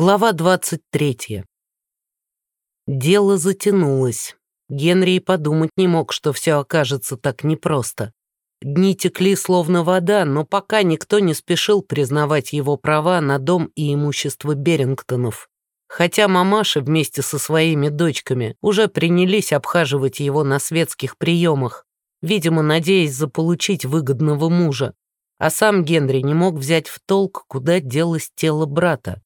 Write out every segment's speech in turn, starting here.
Глава 23. Дело затянулось. Генри и подумать не мог, что все окажется так непросто. Дни текли словно вода, но пока никто не спешил признавать его права на дом и имущество Берингтонов. Хотя мамаши вместе со своими дочками уже принялись обхаживать его на светских приемах, видимо, надеясь заполучить выгодного мужа. А сам Генри не мог взять в толк, куда делось тело брата.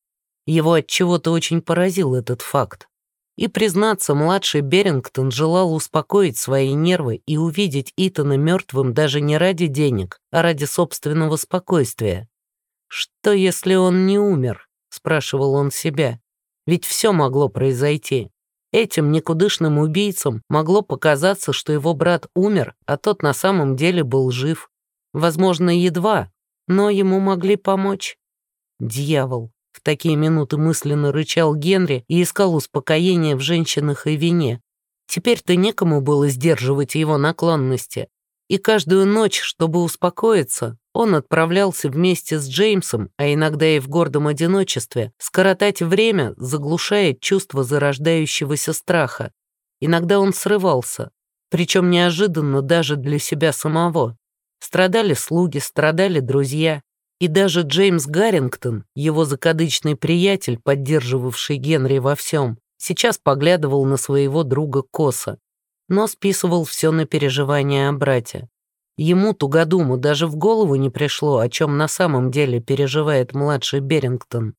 Его от чего-то очень поразил этот факт. И, признаться, младший Берингтон желал успокоить свои нервы и увидеть Итана мертвым даже не ради денег, а ради собственного спокойствия. «Что, если он не умер?» — спрашивал он себя. «Ведь все могло произойти. Этим никудышным убийцам могло показаться, что его брат умер, а тот на самом деле был жив. Возможно, едва, но ему могли помочь. Дьявол, такие минуты мысленно рычал Генри и искал успокоения в женщинах и вине. Теперь-то некому было сдерживать его наклонности. И каждую ночь, чтобы успокоиться, он отправлялся вместе с Джеймсом, а иногда и в гордом одиночестве, скоротать время, заглушая чувство зарождающегося страха. Иногда он срывался, причем неожиданно даже для себя самого. Страдали слуги, страдали друзья, и даже Джеймс Гаррингтон, его закадычный приятель, поддерживавший Генри во всем, сейчас поглядывал на своего друга косо, но списывал все на переживания о брате. Ему, тугодуму, даже в голову не пришло, о чем на самом деле переживает младший Берингтон.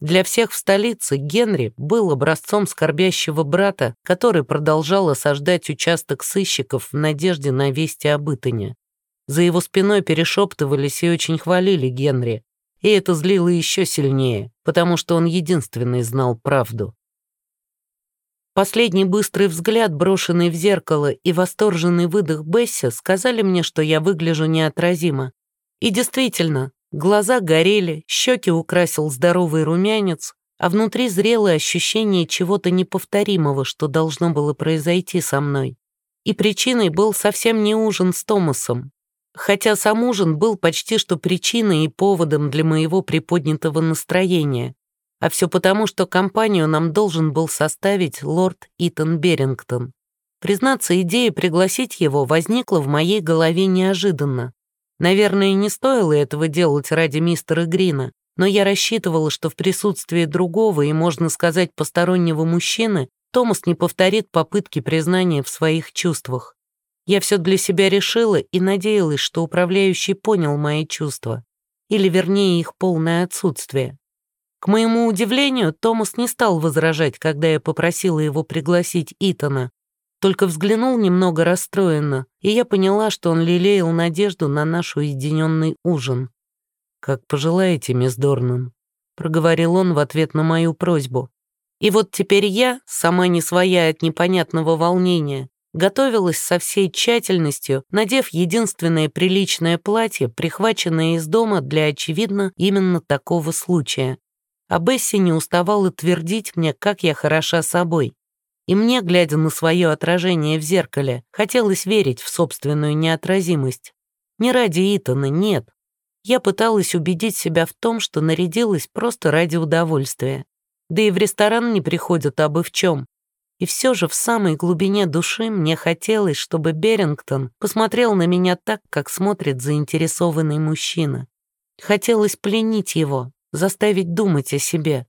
Для всех в столице Генри был образцом скорбящего брата, который продолжал осаждать участок сыщиков в надежде на вести об Итане. За его спиной перешептывались и очень хвалили Генри. И это злило еще сильнее, потому что он единственный знал правду. Последний быстрый взгляд, брошенный в зеркало, и восторженный выдох Бесси сказали мне, что я выгляжу неотразимо. И действительно, глаза горели, щеки украсил здоровый румянец, а внутри зрело ощущение чего-то неповторимого, что должно было произойти со мной. И причиной был совсем не ужин с Томасом, хотя сам ужин был почти что причиной и поводом для моего приподнятого настроения. А все потому, что компанию нам должен был составить лорд Итан Берингтон. Признаться, идея пригласить его возникла в моей голове неожиданно. Наверное, не стоило этого делать ради мистера Грина, но я рассчитывала, что в присутствии другого и, можно сказать, постороннего мужчины Томас не повторит попытки признания в своих чувствах. Я все для себя решила и надеялась, что управляющий понял мои чувства, или вернее их полное отсутствие. К моему удивлению, Томас не стал возражать, когда я попросила его пригласить Итана, только взглянул немного расстроенно, и я поняла, что он лелеял надежду на наш уединенный ужин. «Как пожелаете, мисс Дорнан», — проговорил он в ответ на мою просьбу. И вот теперь я, сама не своя от непонятного волнения, готовилась со всей тщательностью, надев единственное приличное платье, прихваченное из дома для, очевидно, именно такого случая. А Бесси не уставала твердить мне, как я хороша собой. И мне, глядя на свое отражение в зеркале, хотелось верить в собственную неотразимость. Не ради Итана, нет. Я пыталась убедить себя в том, что нарядилась просто ради удовольствия. Да и в ресторан не приходят абы в чем, и все же в самой глубине души мне хотелось, чтобы Берингтон посмотрел на меня так, как смотрит заинтересованный мужчина. Хотелось пленить его, заставить думать о себе.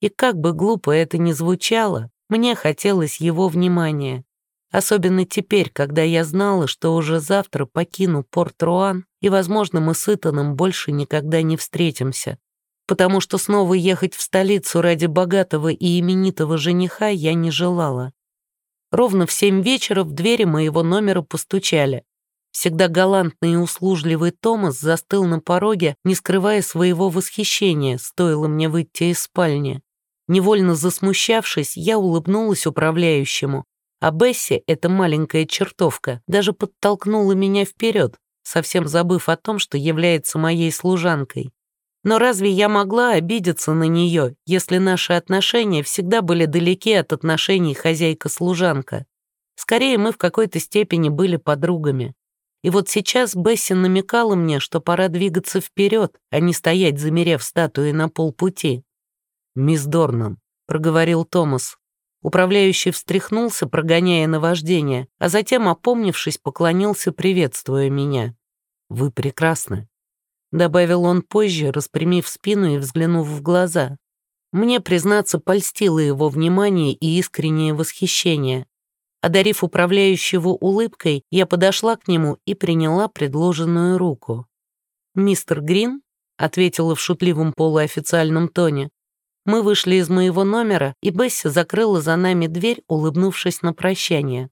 И как бы глупо это ни звучало, мне хотелось его внимания. Особенно теперь, когда я знала, что уже завтра покину Порт-Руан, и, возможно, мы с Итаном больше никогда не встретимся потому что снова ехать в столицу ради богатого и именитого жениха я не желала. Ровно в семь вечера в двери моего номера постучали. Всегда галантный и услужливый Томас застыл на пороге, не скрывая своего восхищения, стоило мне выйти из спальни. Невольно засмущавшись, я улыбнулась управляющему, а Бесси, эта маленькая чертовка, даже подтолкнула меня вперед, совсем забыв о том, что является моей служанкой. Но разве я могла обидеться на нее, если наши отношения всегда были далеки от отношений хозяйка-служанка? Скорее, мы в какой-то степени были подругами. И вот сейчас Бесси намекала мне, что пора двигаться вперед, а не стоять, замерев статуей на полпути. «Мисс Дорнан», — проговорил Томас. Управляющий встряхнулся, прогоняя наваждение, а затем, опомнившись, поклонился, приветствуя меня. «Вы прекрасны», — добавил он позже, распрямив спину и взглянув в глаза. Мне, признаться, польстило его внимание и искреннее восхищение. Одарив управляющего улыбкой, я подошла к нему и приняла предложенную руку. «Мистер Грин?» — ответила в шутливом полуофициальном тоне. Мы вышли из моего номера, и Бесси закрыла за нами дверь, улыбнувшись на прощание.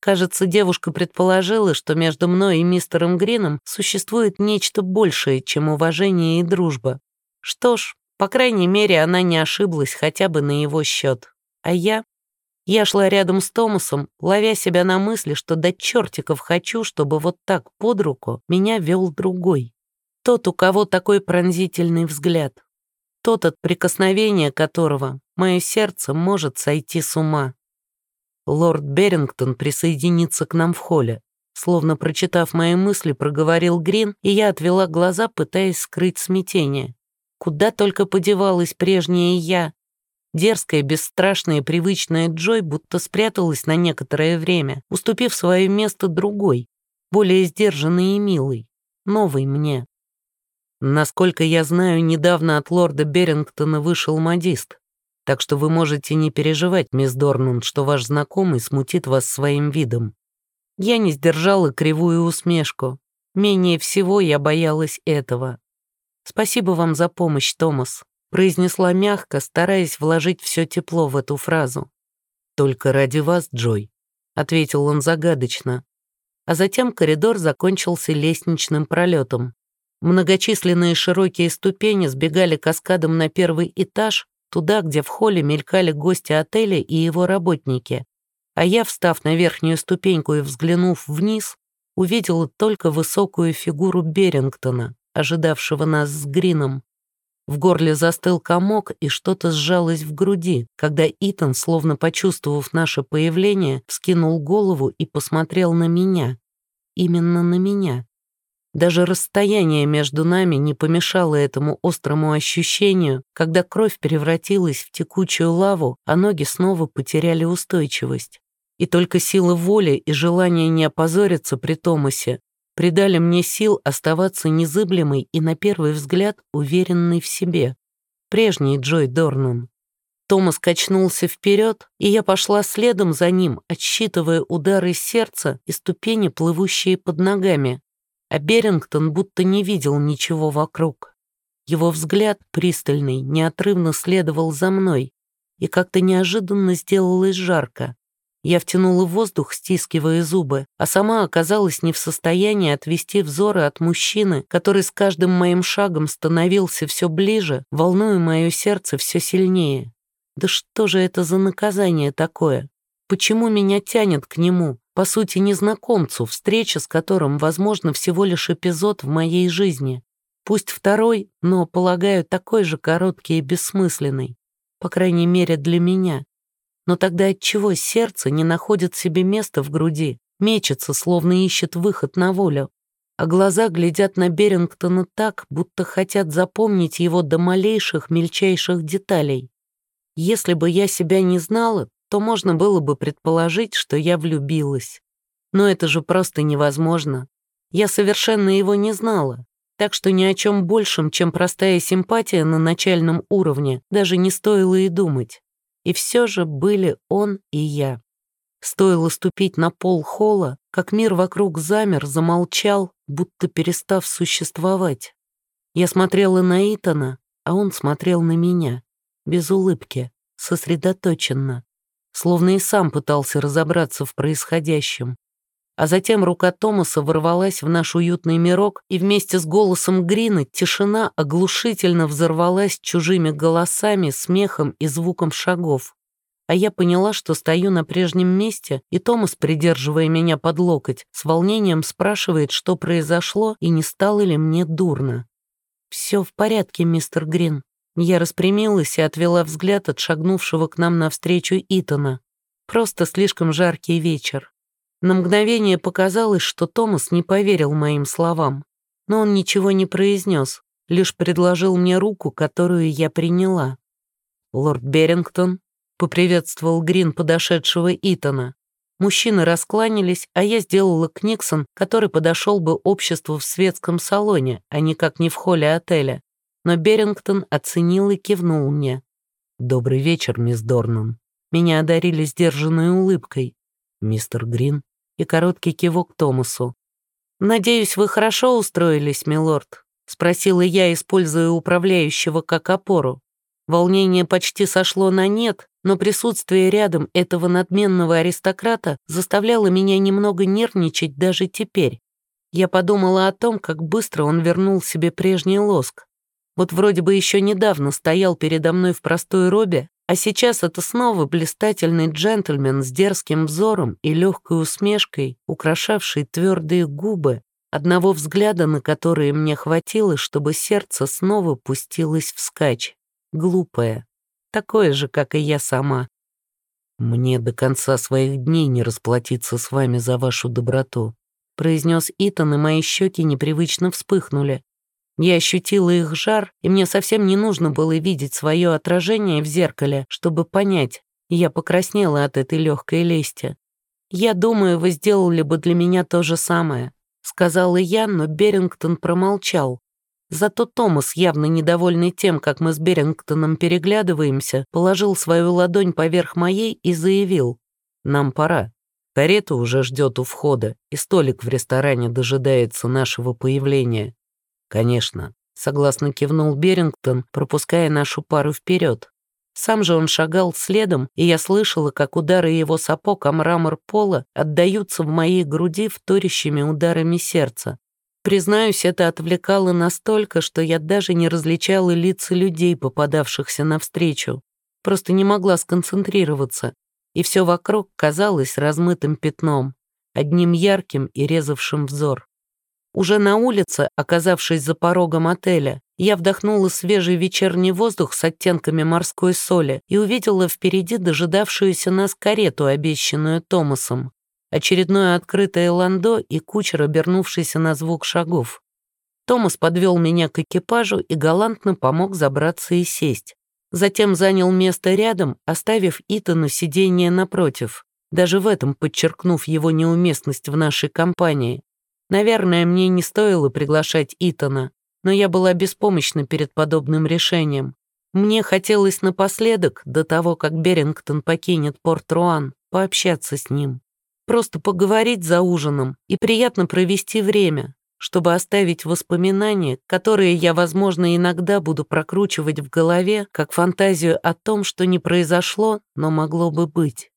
Кажется, девушка предположила, что между мной и мистером Грином существует нечто большее, чем уважение и дружба. Что ж, по крайней мере, она не ошиблась хотя бы на его счет. А я? Я шла рядом с Томасом, ловя себя на мысли, что до чертиков хочу, чтобы вот так под руку меня вел другой. Тот, у кого такой пронзительный взгляд. Тот, от прикосновения которого мое сердце может сойти с ума. Лорд Берингтон присоединится к нам в холле. Словно прочитав мои мысли, проговорил Грин, и я отвела глаза, пытаясь скрыть смятение. Куда только подевалась прежняя я. Дерзкая, бесстрашная, привычная Джой будто спряталась на некоторое время, уступив свое место другой, более сдержанной и милой, новой мне. Насколько я знаю, недавно от лорда Берингтона вышел модист, так что вы можете не переживать, мисс Дорнунд, что ваш знакомый смутит вас своим видом. Я не сдержала кривую усмешку. Менее всего я боялась этого. «Спасибо вам за помощь, Томас», — произнесла мягко, стараясь вложить все тепло в эту фразу. «Только ради вас, Джой», — ответил он загадочно. А затем коридор закончился лестничным пролетом. Многочисленные широкие ступени сбегали каскадом на первый этаж, туда, где в холле мелькали гости отеля и его работники. А я, встав на верхнюю ступеньку и взглянув вниз, увидела только высокую фигуру Берингтона, ожидавшего нас с Грином. В горле застыл комок, и что-то сжалось в груди, когда Итан, словно почувствовав наше появление, вскинул голову и посмотрел на меня. Именно на меня. Даже расстояние между нами не помешало этому острому ощущению, когда кровь превратилась в текучую лаву, а ноги снова потеряли устойчивость. И только сила воли и желание не опозориться при Томасе придали мне сил оставаться незыблемой и, на первый взгляд, уверенной в себе. Прежний Джой Дорнан. Томас качнулся вперед, и я пошла следом за ним, отсчитывая удары сердца и ступени, плывущие под ногами. А Берингтон будто не видел ничего вокруг. Его взгляд, пристальный, неотрывно следовал за мной, и как-то неожиданно сделалось жарко. Я втянула воздух, стискивая зубы, а сама оказалась не в состоянии отвести взоры от мужчины, который с каждым моим шагом становился все ближе, волнуя мое сердце все сильнее. Да что же это за наказание такое? Почему меня тянет к нему, по сути незнакомцу, встреча с которым, возможно, всего лишь эпизод в моей жизни? Пусть второй, но, полагаю, такой же короткий и бессмысленный. По крайней мере, для меня. Но тогда отчего сердце не находит себе места в груди, мечется, словно ищет выход на волю, а глаза глядят на Берингтона так, будто хотят запомнить его до малейших, мельчайших деталей. Если бы я себя не знала, то можно было бы предположить, что я влюбилась. Но это же просто невозможно. Я совершенно его не знала, так что ни о чем большем, чем простая симпатия на начальном уровне, даже не стоило и думать. И все же были он и я. Стоило ступить на пол холла, как мир вокруг замер, замолчал, будто перестав существовать. Я смотрела на Итана, а он смотрел на меня, без улыбки, сосредоточенно, словно и сам пытался разобраться в происходящем. А затем рука Томаса ворвалась в наш уютный мирок, и вместе с голосом Грина тишина оглушительно взорвалась чужими голосами, смехом и звуком шагов. А я поняла, что стою на прежнем месте, и Томас, придерживая меня под локоть, с волнением спрашивает, что произошло и не стало ли мне дурно. «Все в порядке, мистер Грин». Я распрямилась и отвела взгляд от шагнувшего к нам навстречу Итана. Просто слишком жаркий вечер. На мгновение показалось, что Томас не поверил моим словам, но он ничего не произнес, лишь предложил мне руку, которую я приняла. «Лорд Берингтон», — поприветствовал Грин подошедшего Итана. Мужчины раскланялись, а я сделала Книксон, который подошел бы обществу в светском салоне, а никак не в холле отеля. Но Берингтон оценил и кивнул мне. «Добрый вечер, мисс Дорнан». Меня одарили сдержанной улыбкой. «Мистер Грин» и короткий кивок Томасу. «Надеюсь, вы хорошо устроились, милорд?» — спросила я, используя управляющего как опору. Волнение почти сошло на нет, но присутствие рядом этого надменного аристократа заставляло меня немного нервничать даже теперь. Я подумала о том, как быстро он вернул себе прежний лоск. Вот вроде бы еще недавно стоял передо мной в простой робе, а сейчас это снова блистательный джентльмен с дерзким взором и легкой усмешкой, украшавший твердые губы, одного взгляда на которые мне хватило, чтобы сердце снова пустилось вскачь глупая, такое же, как и я сама. «Мне до конца своих дней не расплатиться с вами за вашу доброту», произнес Итан, и мои щеки непривычно вспыхнули. Я ощутила их жар, и мне совсем не нужно было видеть свое отражение в зеркале, чтобы понять, я покраснела от этой легкой лести. «Я думаю, вы сделали бы для меня то же самое», — сказала я, но Берингтон промолчал. Зато Томас, явно недовольный тем, как мы с Берингтоном переглядываемся, положил свою ладонь поверх моей и заявил. «Нам пора. Карета уже ждет у входа, и столик в ресторане дожидается нашего появления». «Конечно», — согласно кивнул Берингтон, пропуская нашу пару вперед. Сам же он шагал следом, и я слышала, как удары его сапог о мрамор пола отдаются в моей груди вторящими ударами сердца. Признаюсь, это отвлекало настолько, что я даже не различала лица людей, попадавшихся навстречу. Просто не могла сконцентрироваться, и все вокруг казалось размытым пятном, одним ярким и резавшим взор. Уже на улице, оказавшись за порогом отеля, я вдохнула свежий вечерний воздух с оттенками морской соли и увидела впереди дожидавшуюся нас карету, обещанную Томасом очередное открытое ландо и кучер, обернувшийся на звук шагов. Томас подвел меня к экипажу и галантно помог забраться и сесть. Затем занял место рядом, оставив Итану сиденье напротив, даже в этом подчеркнув его неуместность в нашей компании. Наверное, мне не стоило приглашать Итана, но я была беспомощна перед подобным решением. Мне хотелось напоследок, до того, как Берингтон покинет Порт-Руан, пообщаться с ним. Просто поговорить за ужином и приятно провести время, чтобы оставить воспоминания, которые я, возможно, иногда буду прокручивать в голове, как фантазию о том, что не произошло, но могло бы быть.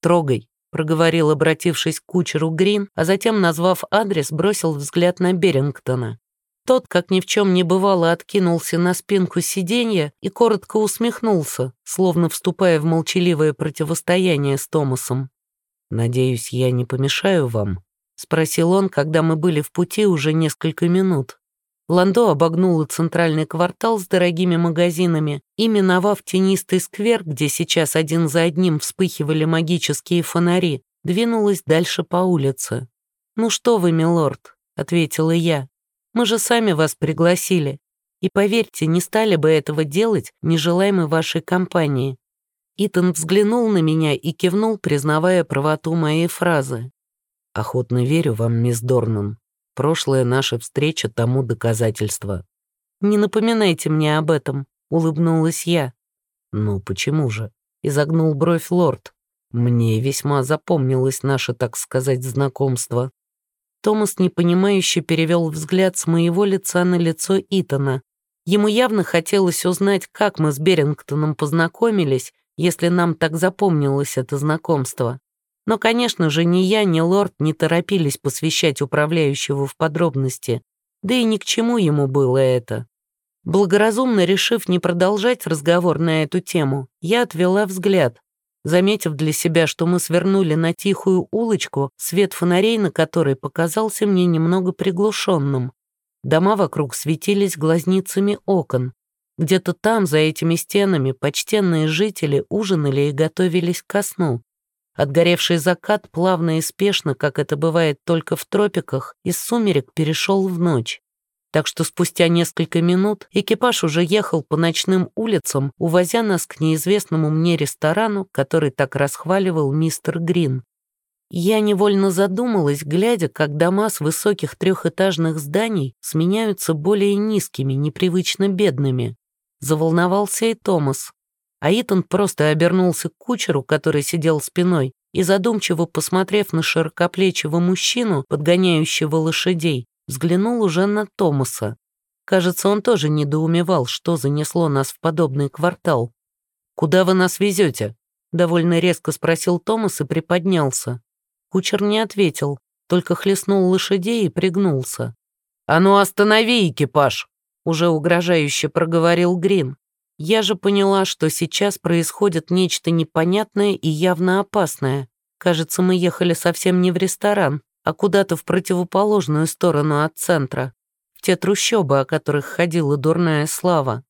«Трогай», — проговорил, обратившись к кучеру Грин, а затем, назвав адрес, бросил взгляд на Берингтона. Тот, как ни в чем не бывало, откинулся на спинку сиденья и коротко усмехнулся, словно вступая в молчаливое противостояние с Томасом. «Надеюсь, я не помешаю вам?» — спросил он, когда мы были в пути уже несколько минут. Ландо обогнула центральный квартал с дорогими магазинами и, миновав тенистый сквер, где сейчас один за одним вспыхивали магические фонари, двинулась дальше по улице. «Ну что вы, милорд», — ответила я, — «мы же сами вас пригласили. И поверьте, не стали бы этого делать, не желая мы вашей компании. Итан взглянул на меня и кивнул, признавая правоту моей фразы. «Охотно верю вам, мисс Дорнан. Прошлая наша встреча тому доказательство». «Не напоминайте мне об этом», — улыбнулась я. «Ну, почему же?» — изогнул бровь лорд. «Мне весьма запомнилось наше, так сказать, знакомство». Томас непонимающе перевел взгляд с моего лица на лицо Итана. Ему явно хотелось узнать, как мы с Берингтоном познакомились, если нам так запомнилось это знакомство. Но, конечно же, ни я, ни лорд не торопились посвящать управляющего в подробности, да и ни к чему ему было это. Благоразумно решив не продолжать разговор на эту тему, я отвела взгляд, заметив для себя, что мы свернули на тихую улочку, свет фонарей на которой показался мне немного приглушенным. Дома вокруг светились глазницами окон, где-то там, за этими стенами, почтенные жители ужинали и готовились ко сну. Отгоревший закат плавно и спешно, как это бывает только в тропиках, из сумерек перешел в ночь. так что спустя несколько минут экипаж уже ехал по ночным улицам, увозя нас к неизвестному мне ресторану, который так расхваливал мистер Грин. Я невольно задумалась, глядя, как дома с высоких трехэтажных зданий сменяются более низкими, непривычно бедными. Заволновался и Томас. А Итан просто обернулся к кучеру, который сидел спиной, и задумчиво посмотрев на широкоплечего мужчину, подгоняющего лошадей, взглянул уже на Томаса. Кажется, он тоже недоумевал, что занесло нас в подобный квартал. «Куда вы нас везете?» — довольно резко спросил Томас и приподнялся. Кучер не ответил, только хлестнул лошадей и пригнулся. «А ну останови экипаж!» — уже угрожающе проговорил Грин. Я же поняла, что сейчас происходит нечто непонятное и явно опасное. Кажется, мы ехали совсем не в ресторан, а куда-то в противоположную сторону от центра, в те трущобы, о которых ходила дурная слава.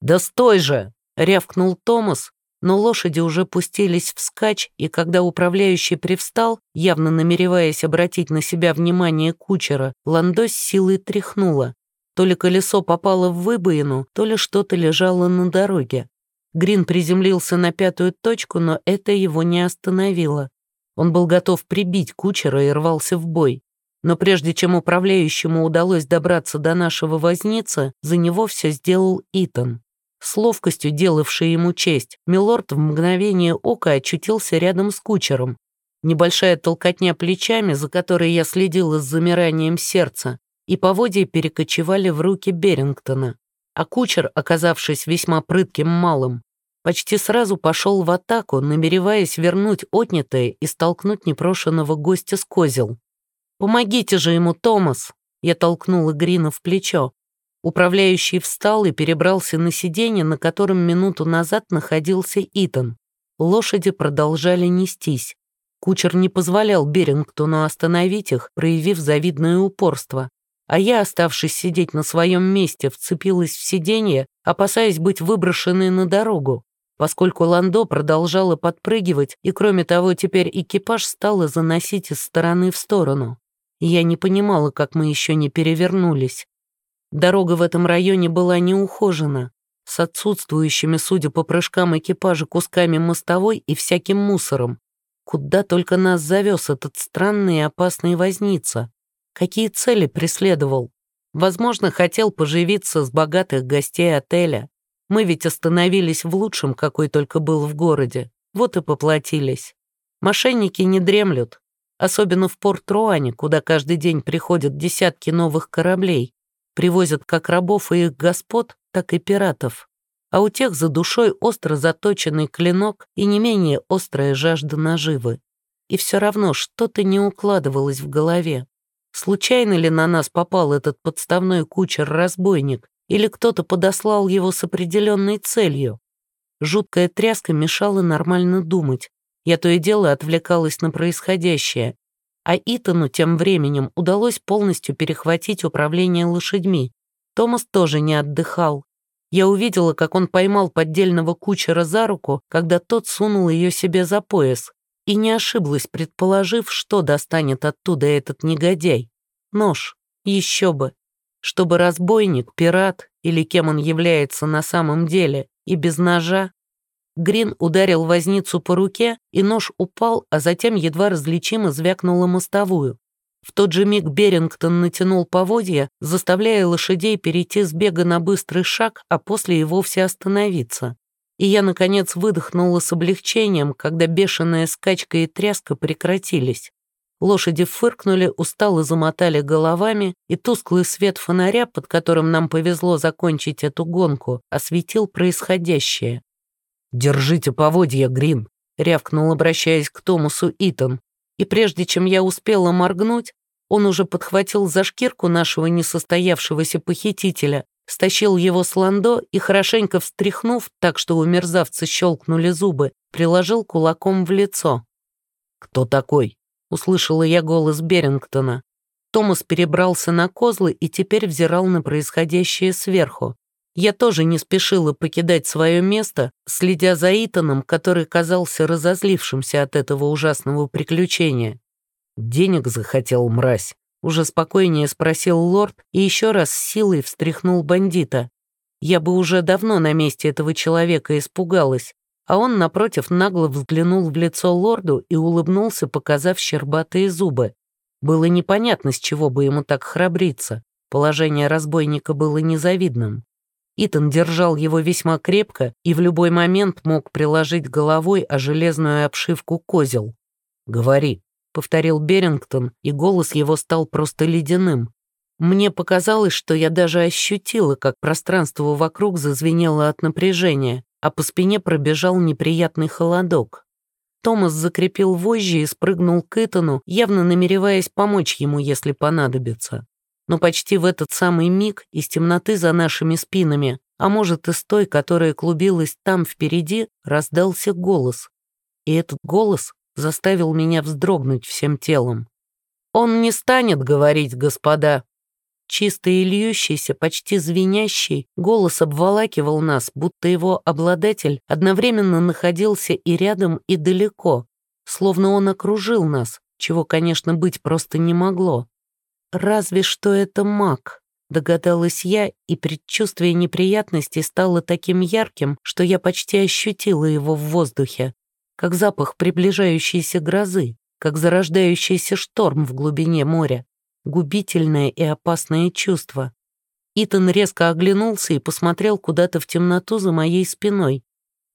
«Да стой же!» — рявкнул Томас, но лошади уже пустились вскачь, и когда управляющий привстал, явно намереваясь обратить на себя внимание кучера, Ландо с силой тряхнула. То ли колесо попало в выбоину, то ли что-то лежало на дороге. Грин приземлился на пятую точку, но это его не остановило. Он был готов прибить кучера и рвался в бой. Но прежде чем управляющему удалось добраться до нашего возницы, за него все сделал Итан. С ловкостью, делавшей ему честь, Милорд в мгновение ока очутился рядом с кучером. Небольшая толкотня плечами, за которой я следила с замиранием сердца, и поводья перекочевали в руки Берингтона. А кучер, оказавшись весьма прытким малым, почти сразу пошел в атаку, намереваясь вернуть отнятое и столкнуть непрошенного гостя с козел. «Помогите же ему, Томас!» Я толкнула Грина в плечо. Управляющий встал и перебрался на сиденье, на котором минуту назад находился Итан. Лошади продолжали нестись. Кучер не позволял Берингтону остановить их, проявив завидное упорство. А я, оставшись сидеть на своем месте, вцепилась в сиденье, опасаясь быть выброшенной на дорогу поскольку Ландо продолжала подпрыгивать, и кроме того, теперь экипаж стало заносить из стороны в сторону. Я не понимала, как мы еще не перевернулись. Дорога в этом районе была неухожена, с отсутствующими, судя по прыжкам экипажа, кусками мостовой и всяким мусором. Куда только нас завез этот странный и опасный возница. Какие цели преследовал? Возможно, хотел поживиться с богатых гостей отеля. Мы ведь остановились в лучшем, какой только был в городе. Вот и поплатились. Мошенники не дремлют. Особенно в Порт-Руане, куда каждый день приходят десятки новых кораблей. Привозят как рабов и их господ, так и пиратов. А у тех за душой остро заточенный клинок и не менее острая жажда наживы. И все равно что-то не укладывалось в голове. Случайно ли на нас попал этот подставной кучер-разбойник, или кто-то подослал его с определенной целью. Жуткая тряска мешала нормально думать. Я то и дело отвлекалась на происходящее. А Итану тем временем удалось полностью перехватить управление лошадьми. Томас тоже не отдыхал. Я увидела, как он поймал поддельного кучера за руку, когда тот сунул ее себе за пояс, и не ошиблась, предположив, что достанет оттуда этот негодяй. Нож. Еще бы чтобы разбойник, пират или кем он является на самом деле, и без ножа. Грин ударил возницу по руке, и нож упал, а затем едва различимо звякнула мостовую. В тот же миг Берингтон натянул поводья, заставляя лошадей перейти с бега на быстрый шаг, а после и вовсе остановиться. И я, наконец, выдохнула с облегчением, когда бешеная скачка и тряска прекратились. Лошади фыркнули, устало замотали головами, и тусклый свет фонаря, под которым нам повезло закончить эту гонку, осветил происходящее. «Держите поводья, Грин!» — рявкнул, обращаясь к Томасу Итан. И прежде чем я успела моргнуть, он уже подхватил за шкирку нашего несостоявшегося похитителя, стащил его с ландо и, хорошенько встряхнув, так что у мерзавца щелкнули зубы, приложил кулаком в лицо. «Кто такой?» услышала я голос Берингтона. Томас перебрался на козлы и теперь взирал на происходящее сверху. Я тоже не спешила покидать свое место, следя за Итаном, который казался разозлившимся от этого ужасного приключения. «Денег захотел, мразь», Уже спокойнее спросил лорд и еще раз силой встряхнул бандита. Я бы уже давно на месте этого человека испугалась, а он, напротив, нагло взглянул в лицо лорду и улыбнулся, показав щербатые зубы. Было непонятно, с чего бы ему так храбриться. Положение разбойника было незавидным. Итан держал его весьма крепко и в любой момент мог приложить головой о железную обшивку козел. «Говори», — повторил Берингтон, и голос его стал просто ледяным. Мне показалось, что я даже ощутила, как пространство вокруг зазвенело от напряжения, а по спине пробежал неприятный холодок. Томас закрепил вожжи и спрыгнул к Итану, явно намереваясь помочь ему, если понадобится. Но почти в этот самый миг из темноты за нашими спинами, а может из той, которая клубилась там впереди, раздался голос. И этот голос заставил меня вздрогнуть всем телом. «Он не станет говорить, господа», Чистый и льющийся, почти звенящий, голос обволакивал нас, будто его обладатель одновременно находился и рядом, и далеко, словно он окружил нас, чего, конечно, быть просто не могло. «Разве что это маг», — догадалась я, и предчувствие неприятностей стало таким ярким, что я почти ощутила его в воздухе, как запах приближающейся грозы, как зарождающийся шторм в глубине моря губительное и опасное чувство. Итан резко оглянулся и посмотрел куда-то в темноту за моей спиной.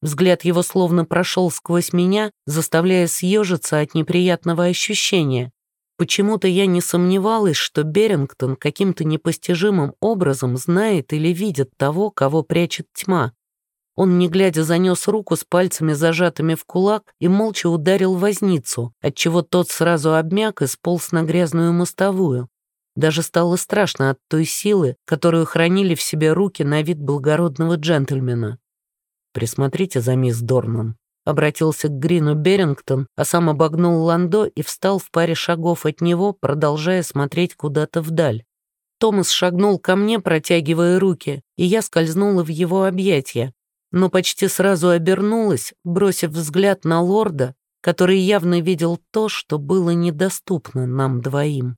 Взгляд его словно прошел сквозь меня, заставляя съежиться от неприятного ощущения. Почему-то я не сомневалась, что Берингтон каким-то непостижимым образом знает или видит того, кого прячет тьма. Он, не глядя, занес руку с пальцами зажатыми в кулак и молча ударил возницу, отчего тот сразу обмяк и сполз на грязную мостовую. Даже стало страшно от той силы, которую хранили в себе руки на вид благородного джентльмена. «Присмотрите за мисс Дорнан», — обратился к Грину Берингтон, а сам обогнул Ландо и встал в паре шагов от него, продолжая смотреть куда-то вдаль. Томас шагнул ко мне, протягивая руки, и я скользнула в его объятия, но почти сразу обернулась, бросив взгляд на лорда, который явно видел то, что было недоступно нам двоим.